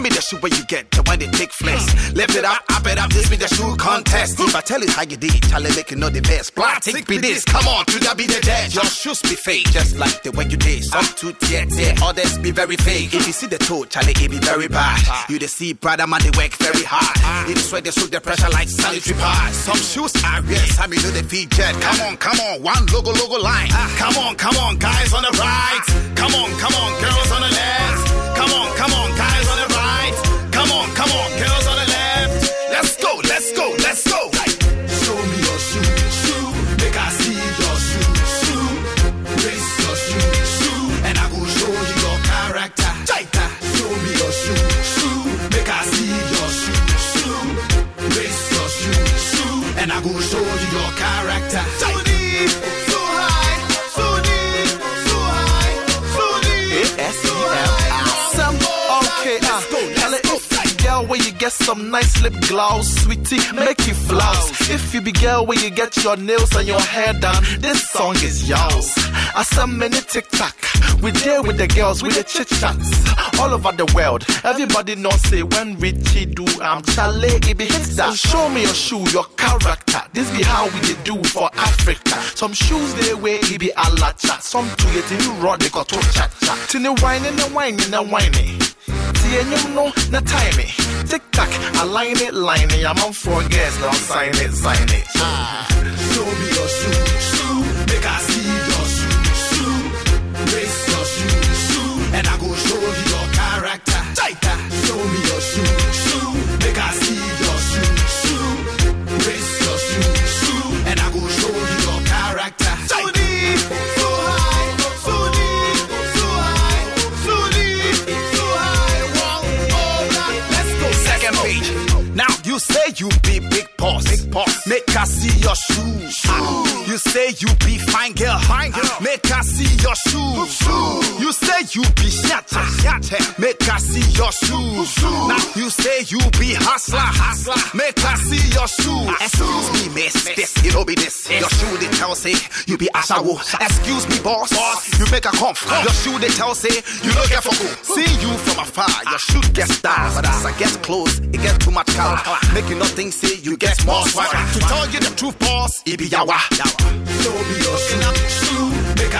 Show me the shoe where you get the one they take flex. Lift it up, up it up, this be the shoe contest. If I tell you how you did, Charlie make you know the best. Plastic be this, come on, to that be the dead. Your shoes be fake, just like the way you did. Some too tear, tear, others be very fake. If you see the toe, Charlie, it be very bad. Ah. You the see, brother man, they work very hard. You the sweat, they shoot the pressure like sanitary pads. Some shoes are real, some you know the. Come on, come on, one logo, logo line. Ah. Come on, come on, guys on the right. Ah. Come on, come on, girls on the left. Girl where you get some nice lip gloss, sweetie, make you floss. If you be girl where you get your nails and your hair done, this song is yours. I saw many TikTok, we there with the girls, with the chit chats, all over the world. Everybody know say when Richie do, I'm Charlie, it be hits that. Show me your shoe, your character. This be how we do for Africa. Some shoes they wear, it be a la cha. Some to get in raw, they got to cha cha. Tini whining and whining and whining. Tie enyim no na time me. Tick tock, align it, line it. I'm on four gas now, sign it, sign it. Ah, Show me your shoe, shoe. Make I see you say you be big boss, big boss. Make I see your shoes. Ah, You say you be fine girl, fine girl. Make I see your shoes. You say you be shatter, ah, shatter. Make I see your shoes. Now you say you be hustler, ah, hustler. Make I see your shoes. Ah, Excuse me, miss, this it will be this. Your shoe they tell say you be ashawo. Excuse me, boss, boss. You make a conf. Your shoe they tell say you don't get for go. See you from afar, your shoe gets style, but as I get close, it get too much color. Make you not think say you get more swagger. To tell you the truth, boss, it be yawa. Show me your shoe, shoe. Make